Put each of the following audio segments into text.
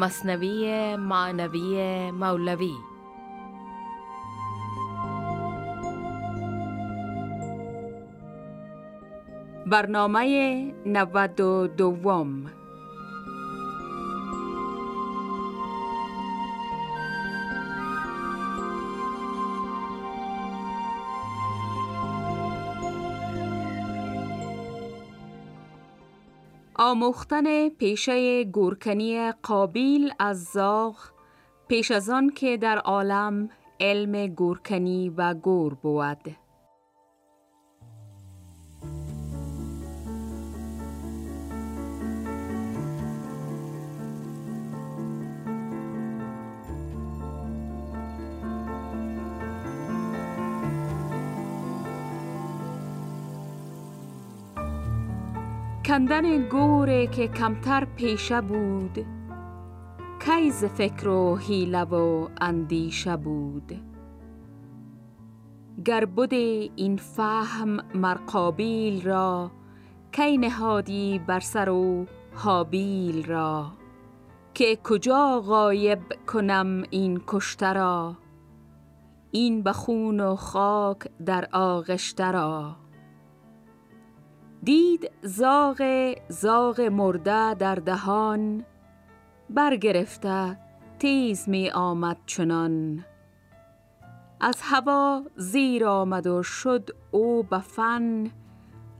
مصنوی معنوی مولوی. برنامه 92 آموختن پیشه گورکنی قابیل از زاغ پیش از آن که در عالم علم گورکنی و گور بود. کندن گوره که کمتر پیشه بود. کیز فکر و حیله و اندیشه بود. گر بود این فهم مرقابیل را کی نهادی بر سر و حابیل را؟ که کجا غایب کنم این کشته را؟ این بخون و خاک در آغشته را؟ دید زاغ زاغ مرده در دهان برگرفته تیز می آمد چنان. از هوا زیر آمد و شد او بفن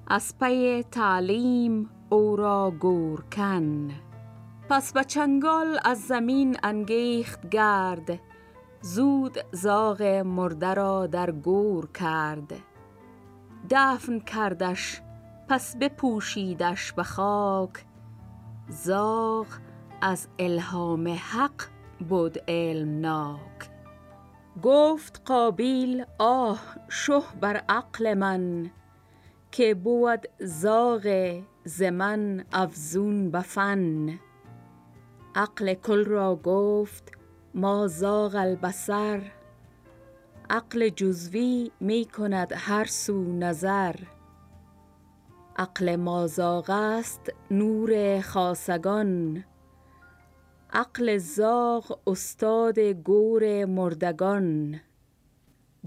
از پی تعلیم او را گورکن پس به چنگال از زمین انگیخت گرد زود زاغ مرده را در گور کرد. دفن کردش پس بپوشیدش به خاک. زاغ از الهام حق بود علمناک گفت قابیل آه شه بر عقل من که بود زاغ زمن افزون بفن عقل کل را گفت ما زاغ البصر. عقل جزوی می کند هر سو نظر. عقل مازاغ است نور خاصگان. عقل زاغ استاد گور مردگان.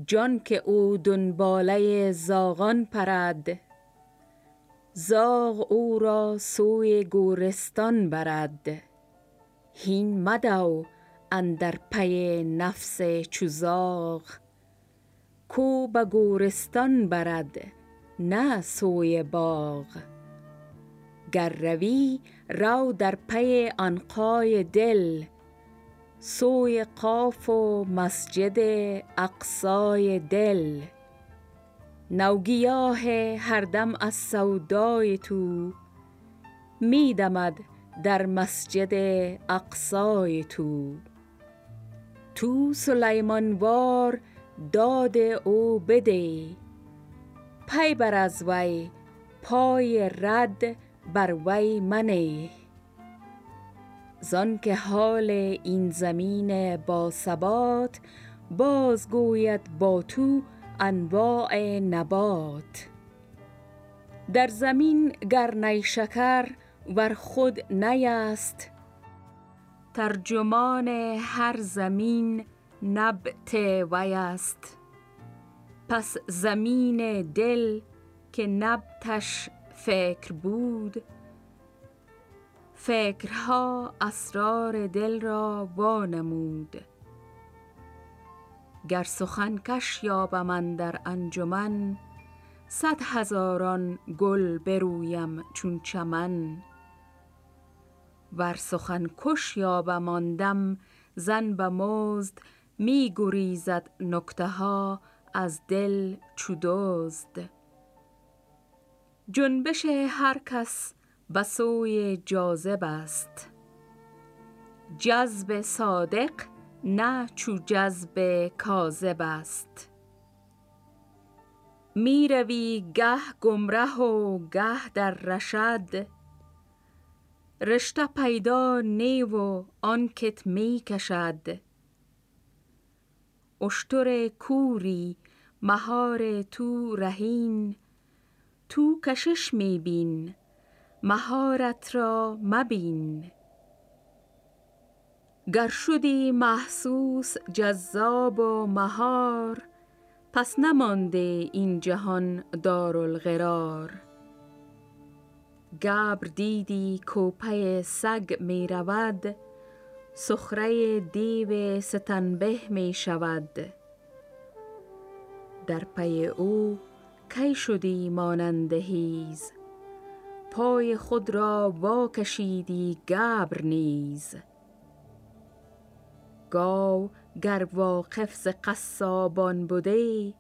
جان که او دنباله زاغان پرد زاغ او را سوی گورستان برد. هین مدو اندر پی نفس چو زاغ کو به گورستان برد. نه سوی باغ. گر روی رو در پی عنقای دل سوی قاف و مسجد اقصای دل. نوگیاه هر دم از سودای تو می دمد در مسجد اقصای تو. تو سلیمان وار داد او بده پی بر از وی پای رد بر وی منه. زان که حال این زمین با ثبات بازگوید با تو انواع نبات. در زمین گر نیشکر ور خود نیست. ترجمان هر زمین نبت وی است. پس زمین دل که نبتش فکر بود. فکرها اسرار دل را وانمود. گر سخن کش یابم در انجمن صد هزاران گل برویم چون چمن. ور سخن کش یابم آن زن به مزد می گریزد نکته ها از دل چو دزد. جنبش هر کس به سوی جاذب است. جذب صادق نه چو جذب کاذب است. می روی گه گمره و گه در رشد. رشته پیدا نی و آنکت می کشد. اشتر کوری مهار تو رهین تو کشش می بین مهارت را مبین. گر شدی محسوس جذاب و مهار پس نمانده این جهان دارالقرار. گبر دیدی کوپه سگ می رود سخره دیو ستنبه می شود. در پی او کی شدی مانند هیز پای خود را واکشیدی گبر نیز. گاو گر واقف ز قصابان بده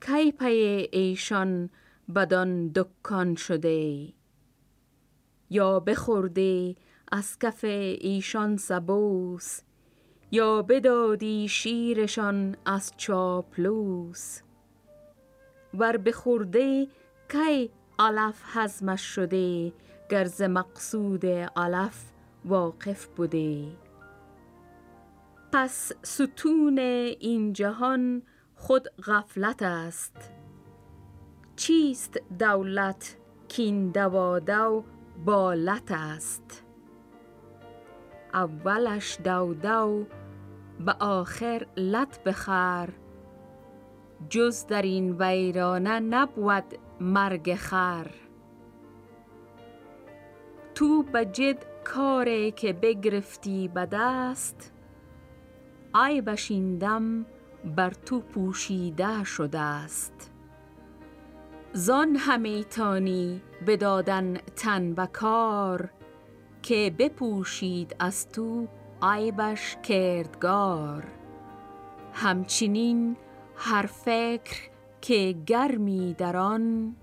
کی پی ایشان بدان دکان شده یا بخورده از کف ایشان سبوس یا بدادی شیرشان از چاپلوس؟ ور بخورده کی علف هضمش شده گر ز مقصود علف واقف بوده؟ پس ستون این جهان خود غفلت است. چیست دولت کین دوادو بالت است؟ اولش دودو به آخر لت بخر جز در این ویرانه نبود مرگ خر تو به جد کاری که بگرفتی به دست ای بشیندم بر تو پوشیده شده است. زان همیتانی بدادن تن به کار که بپوشید از تو عیبش کردگار. همچنین هر فکر که گرمی در آن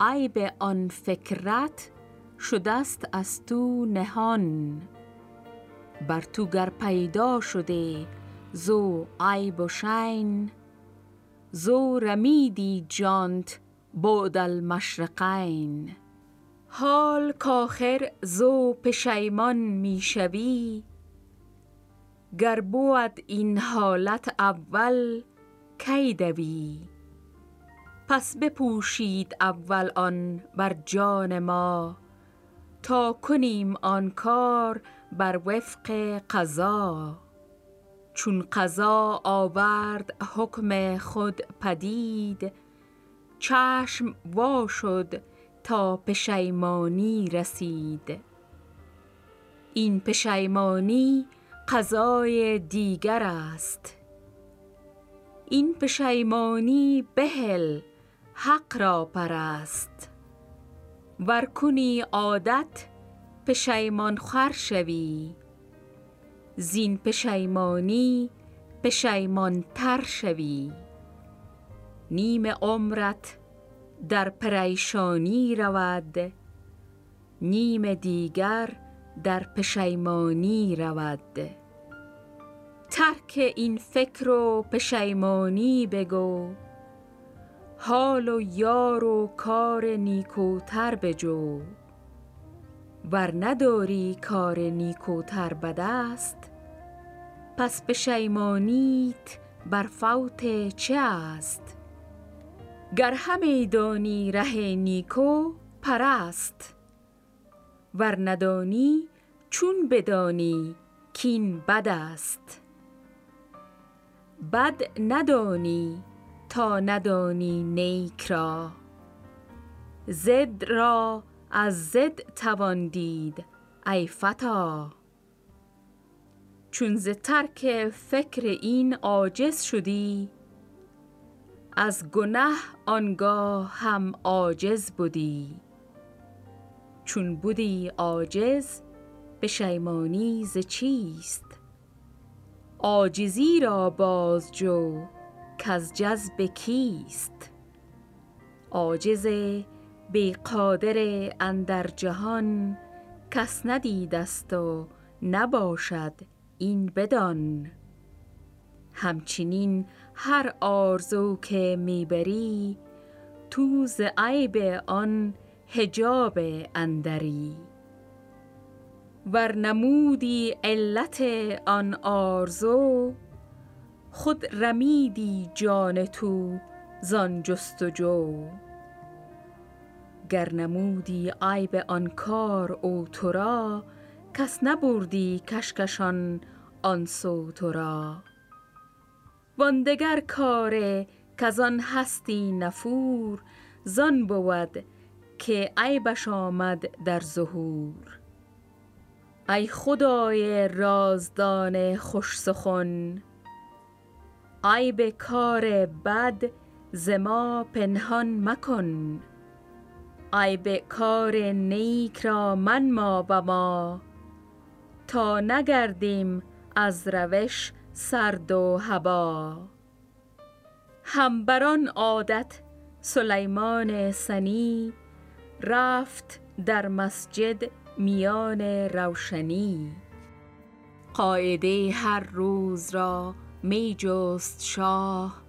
عیب آن فکرت شدست از تو نهان. بر تو گر پیدا شده زو عیب و شین زو رمیدی جانت بود المشرقین. حال کاخر زو پشیمان می شوی. گر بود این حالت اول کی دوی؟ پس بپوشید اول آن بر جان ما. تا کنیم آن کار بر وفق قضا. چون قضا آورد حکم خود پدید چشم وا شد تا پشیمانی رسید. این پشیمانی قضای دیگر است. این پشیمانی بهل حق را پرست. ور کنی عادت پشیمان خر شوی. زین پشیمانی پشیمان تر شوی. نیم عمرت در پریشانی رود. نیم دیگر در پشیمانی رود. ترک این فکر و پشیمانی بگو. حال و یار و کار نیکوتر بجو. ور نداری کار نیکوتر به دست پس پشیمانیت بر فوت چه است؟ گر همی دانی ره نیکو پرست ور ندانی چون بدانی کین بد است. بد ندانی تا ندانی نیک را زد را از زد توان دید ای فتا. چون ز ترک فکر این عاجز شدی از گنه آنگاه هم عاجز بودی. چون بودی عاجز پشیمانی ز چیست؟ عاجزی را بازجو کز جذب کیست؟ عاجز بی قادر اندر جهان کس ندیدست و نباشد این بدان. همچنین هر آرزو که می‌بری تو ز عیب آن حجاب اندری. ور نمودی علت آن آرزو خود رمیدی جان تو زان جستجو گر نمودی عیب آن کار او تو را کس نبردی کشکشان آن سو تو را. واندگر کار کزان هستی نفور زان بود که عیبش آمد در ظهور. ای خدای رازدان خوش سخن عیب کار بد ز ما پنهان مکن. عیب کار نیک را منما به ما تا نگردیم از روش سرد و هبا هم عادت سلیمان سنی رفت در مسجد میان روشنی. قاعده هر روز را می جست شاه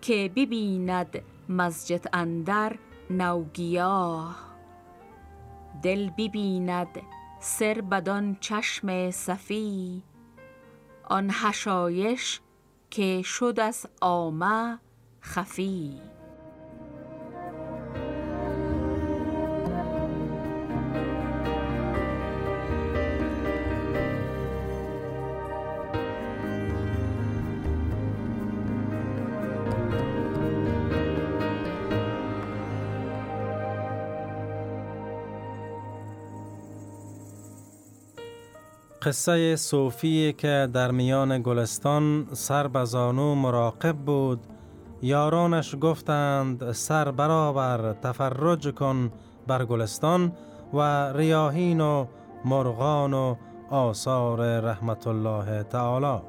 که ببیند مسجد اندر نوگیاه. دل ببیند سر بدان چشم صفی آن حشایش که شد از عامه خفی. قصه صوفی که در میان گلستان سر بزانو مراقب بود. یارانش گفتند سر برابر تفرج کن بر گلستان و ریاهین و مرغان و آثار رحمت الله تعالی.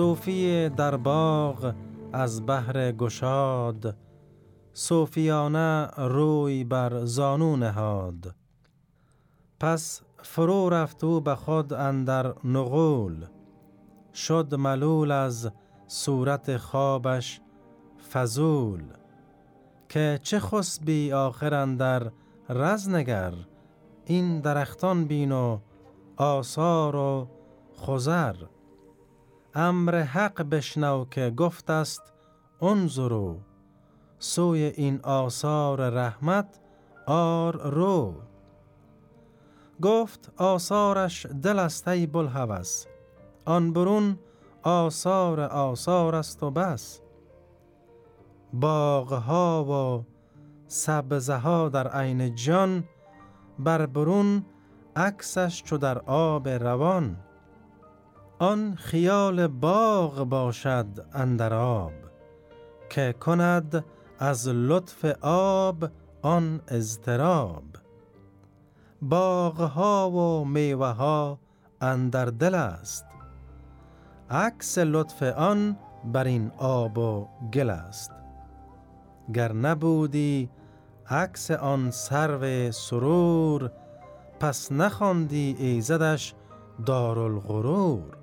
صوفی در باغ از بحر گشاد صوفیانه روی بر زانو نهاد. پس فرو رفت او به خود اندر نغول شد ملول از صورت خوابش فزول که چه خسبی آخر اندر رزنگر این درختان بین و آثار و خزر امر حق بشنو که گفت است انظرو سوی این آثار رحمت آر رو. گفت آثارش دل است ای بلحوث آن برون آثار آثار است و بس. باغها و سبزه ها در عین جان بر برون عکسش چو در آب روان. آن خیال باغ باشد اندر آب که کند از لطف آب آن اضطراب. باغها و میوه ها اندر دل است عکس لطف آن بر این آب و گل است. گر نبودی عکس آن سرو سرور پس نخواندی ایزدش دارالغرور.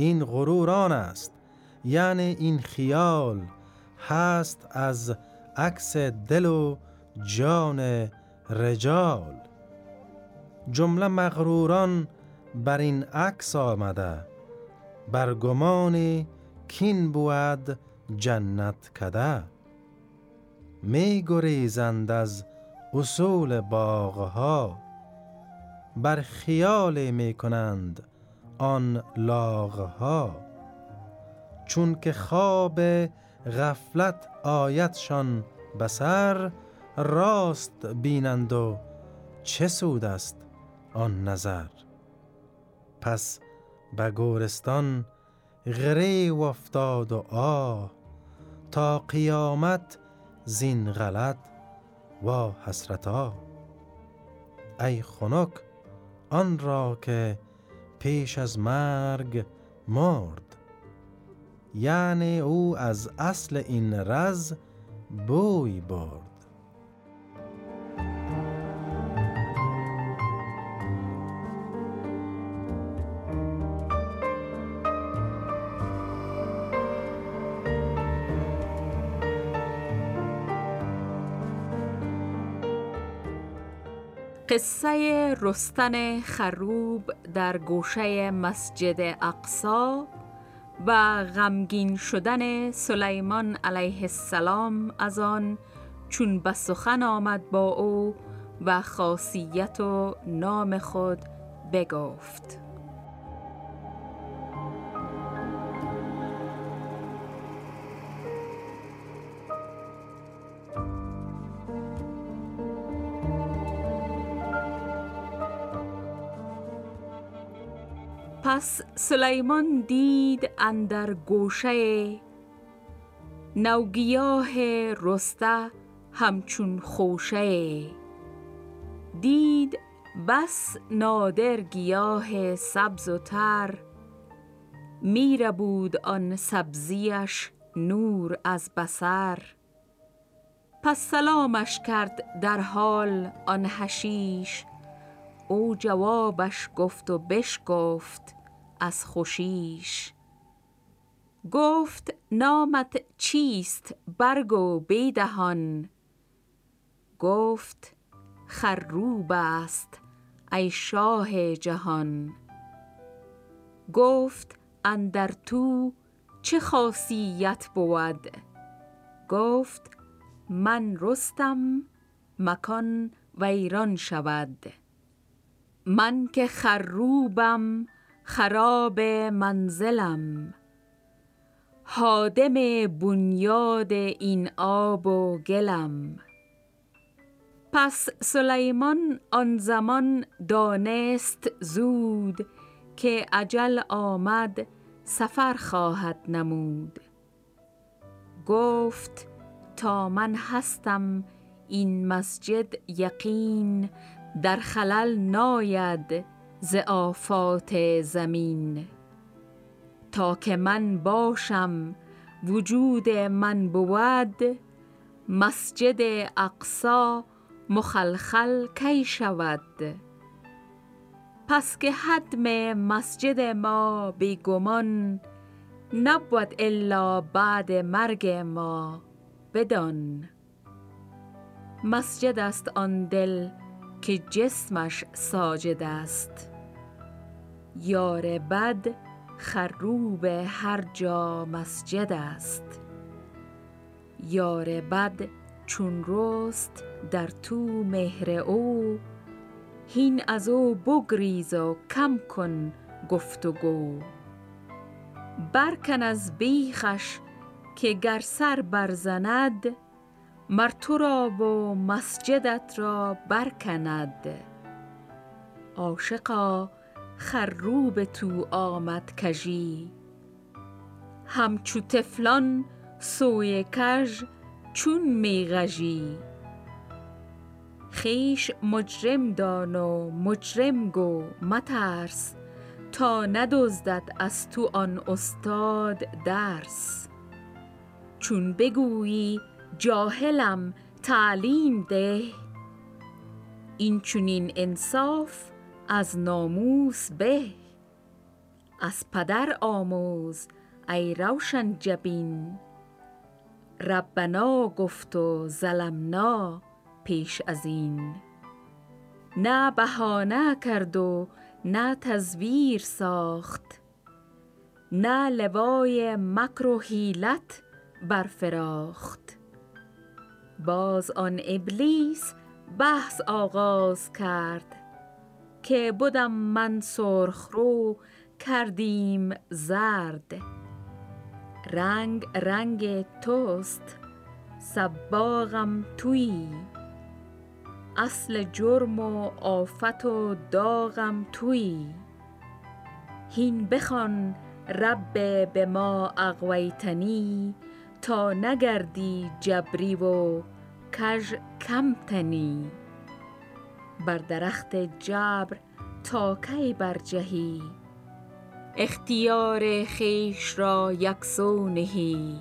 این غروران است. یعنی این خیال هست از عکس دل و جان رجال. جمله مغروران بر این عکس آمده. بر گمان کین بود جنت کده. می گریزند از اصول باغها. بر خیال می کنند آن لاغها چون که خواب غفلت آیتشان بسر راست بینند و چه سود است آن نظر. پس به گورستان غریو افتاد و آه تا قیامت زین غلط و حسرتا. ای خنک آن را که پیش از مرگ مرد. یعنی او از اصل این رز بوی برد. قصه رستن خروب در گوشه مسجد اقصا و غمگین شدن سلیمان علیه السلام از آن چون به سخن آمد با او و خاصیت و نام خود بگفت. پس سلیمان دید اندر گوشه نوگیاه رسته همچون خوشه. دید بس نادر گیاه سبز و تر. میره بود آن سبزیش نور از بسر پس سلامش کرد در حال آن حشیش. او جوابش گفت و بش گفت از خوشیش. گفت نامت چیست برگو بیدهان؟ گفت خروب است ای شاه جهان. گفت اندر تو چه خاصیت بود؟ گفت من رستم مکان ویران شود. من که خروبم خراب منزلم. حادم بنیاد این آب و گلم. پس سلیمان آن زمان دانست زود که عجل آمد سفر خواهد نمود. گفت تا من هستم این مسجد یقین در خلل ناید. ز آفات زمین. تا که من باشم وجود من بود مسجد اقصا مخلخل کی شود؟ پس که حدم مسجد ما بیگمان نبود الا بعد مرگ ما بدان. مسجد است آن دل که جسمش ساجد است. یار بد خروب هر جا مسجد است. یار بد چون رست در تو مهر او هین از او بگریز و کم کن گفت و گو. برکن از بیخش که گر سر برزند مر تو را و مسجدت را برکند. عاشقا خروب تو آمد کژی. همچو طفلان سوی کژ چون می غژی. خویش مجرم دان و مجرم گو مترس تا ندزدد از تو آن استاد درس. چون بگویی جاهلم تعلیم ده این چونین انصاف از ناموس به از پدر آموز ای روشن جبین. ربنا گفت و ظلمنا پیش از این. نه بهانه کرد و نه تزویر ساخت. نه لوای مکر و حیلت برفراخت. باز آن ابلیس بحث آغاز کرد. که بودم من سرخ رو کردیم زرد. رنگ رنگ توست سباغم تویی اصل جرم و آفت و داغم تویی هین بخوان رب به ما اغویتنی تا نگردی جبری و کژ کمتنی. بر درخت جبر تا کی برجهی؟ اختیار خویش را یکسو نهی.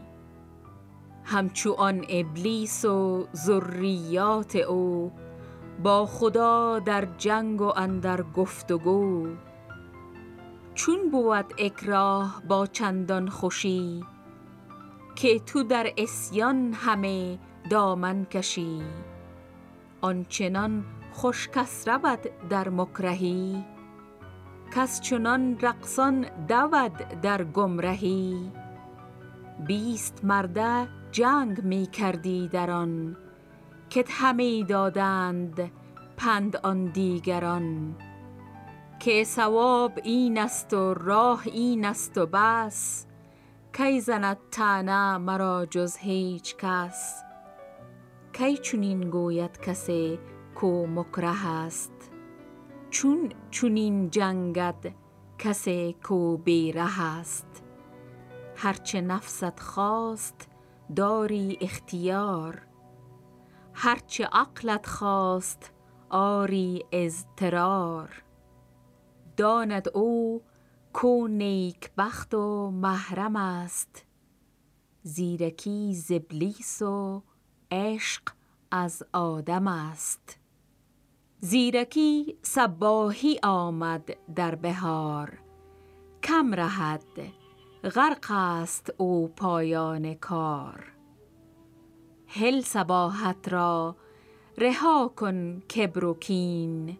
همچو آن ابلیس و ذریات او با خدا در جنگ و اندر گفت و گو چون بود اکراه با چندان خوشی که تو در عصیان همه دامن کشی. آنچنان خوش کس رود در مکرهی. کس چنان رقصان دود در گمرهی. بیست مرده جنگ می کردی در آن کت همی دادند پند آن دیگران. که ثواب این است و راه این است و بس کی زند تنه مرا جز هیچ کس؟ کی چونین گوید کسی کو مکره است. چون چونین جنگد کسی کو بیره است. هرچه نفست خواست داری اختیار. هرچه عقلت خواست آری اضطرار. داند او کو نیک بخت و محرم است. زیرکی ز ابلیس و عشق از آدم است. زیرکی صباحی آمد در بهار. کم رهد غرق است او پایان کار. هل صباحت را رها کن کبر و کین.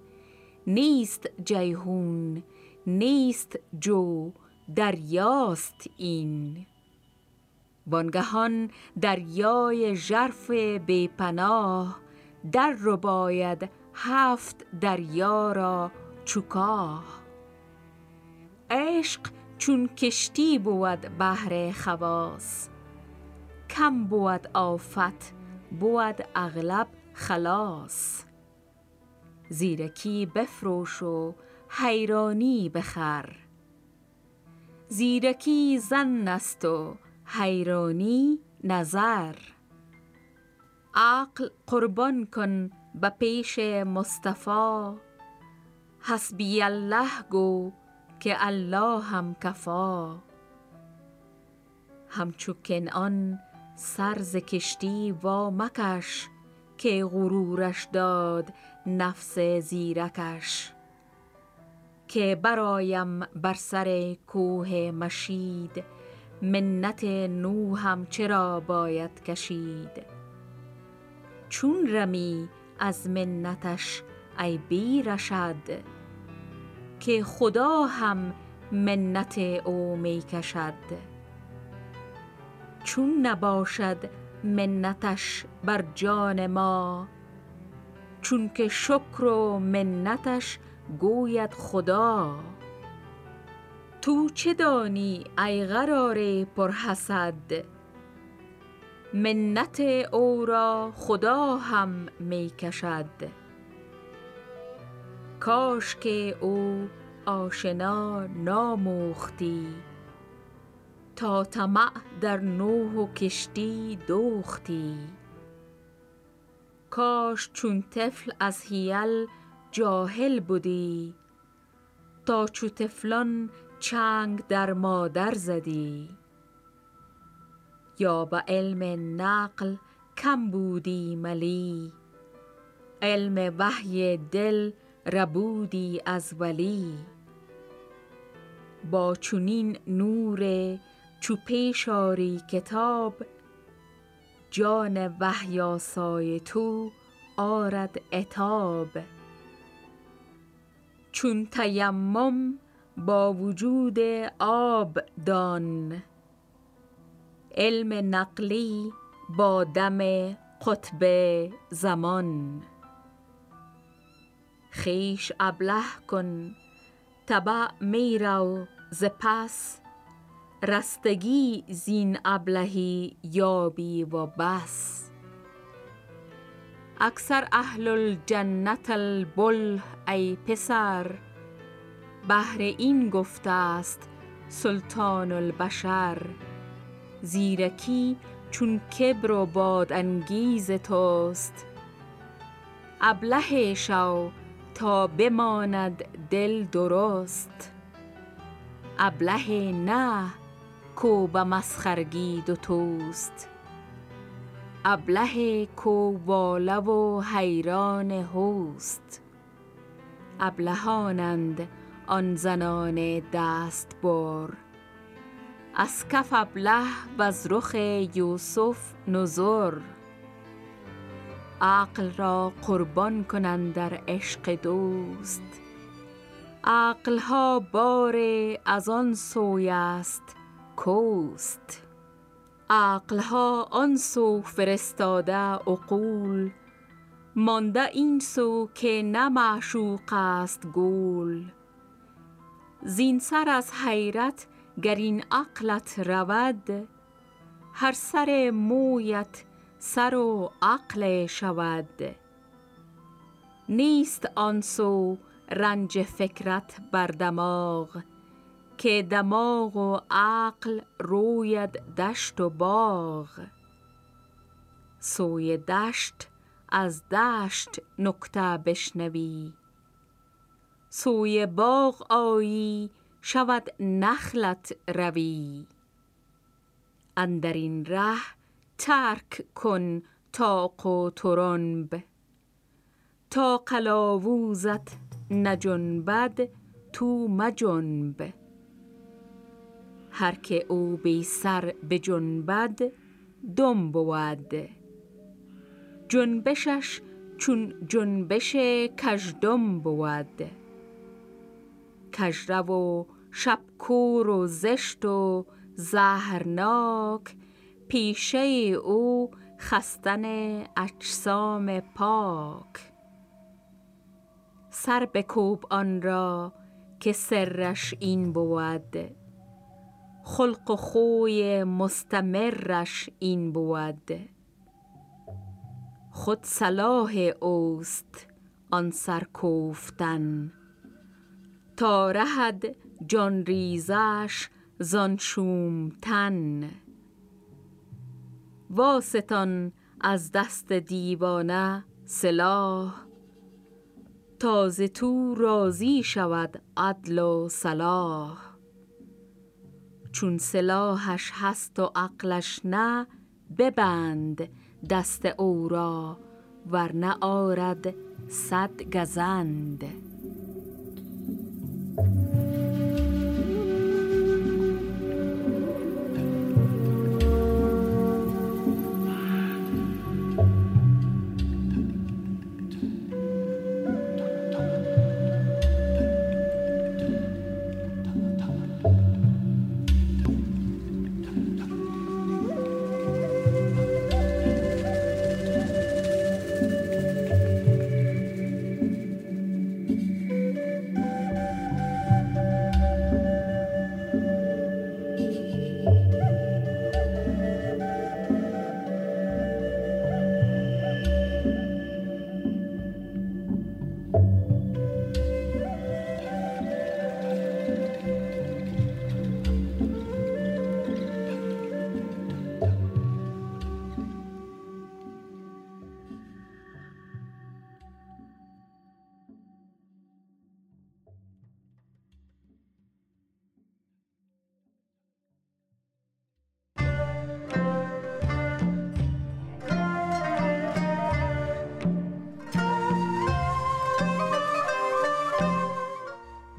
نیست جیهون نیست جو دریاست این. وانگهان دریای ژرف پناه در رباید هفت دریا را چوکاه. عشق چون کشتی بود بهر خواص. کم بود آفت بود اغلب خلاص. زیرکی بفروش و حیرانی بخر. زیرکی زن است و حیرانی نظر. عقل قربان کن به پیش مصطفی. حسبی الله گو که الله هم کفا. همچو کنعان سر کشتی وا مکش که غرورش داد نفس زیرکش. که برایم بر سر کوه مشید منت نوحم چرا باید کشید. چون رمی از منتش ای بی رشد که خدا هم منت او می کشد چون نباشد منتش بر جان ما چون که شکر و منتش گوید خدا. تو چه دانی ای قرار پرحسد؟ منت او را خدا هم می کشد. کاش که او آشنا ناموختی تا طمع در نوح و کشتی دوختی. کاش چون طفل از حیل جاهل بودی تا چو طفلان چنگ در مادر زدی. یا به علم نقل کم بودی ملی؟ علم وحی دل ربودی از ولی؟ با چنین نور چو پیش آری کتاب جان وحی آسای تو آرد عتاب. چون تیمم با وجود آب دان علم نقلی با دم قطب زمان. خویش ابله کن تبع می رو ز پس. رستگی زین ابلهی یابی و بس. اکثر اهل الجنة البله ای پسر. بهر این گفته است سلطان البشر. زیرکی چون کبر و بادانگیز توست. ابله شو تا بماند دل درست. ابله نه کو به مسخرگی دو توست. ابله کو واله و حیران هوست. ابلهانند آن زنان دست بر از کف ابله وز رخ یوسف نظر عقل را قربان کن اندر عشق دوست. عقلها بار از آن سوی است کوست. عقلها آن سو فرستاده عقول. مانده این سو که نه معشوق است گول. زین سر از حیرت گر این عقلت رود هر سر مویت سر و عقل شود. نیست آن سو رنج فکرت بر دماغ که دماغ و عقل روید دشت و باغ. سوی دشت از دشت نکته بشنوی سوی باغ آیی شود نخلت روی. اندر این ره ترک کن تاق و ترنب. تا قلاووزت نجنبد تو مجنب. هر که او بی سر بجنبد دم بود. جنبشش چون جنبش کژدم بود. کژرو و شبکور و زشت و زهرناک. پیشه او خستن اجسام پاک. سر بکوب آن را که سرش این بود. خلق و خوی مستمرش این بود. خود صلاح اوست آن سر کوفتن. تا رهد جان ریزش زان شومتن واستان از دست دیوانه سلاح تازه تو راضی شود عدل و صلاح. چون سلاحش هست و عقلش نه ببند دست او را ورنه آرد صد گزند. thank you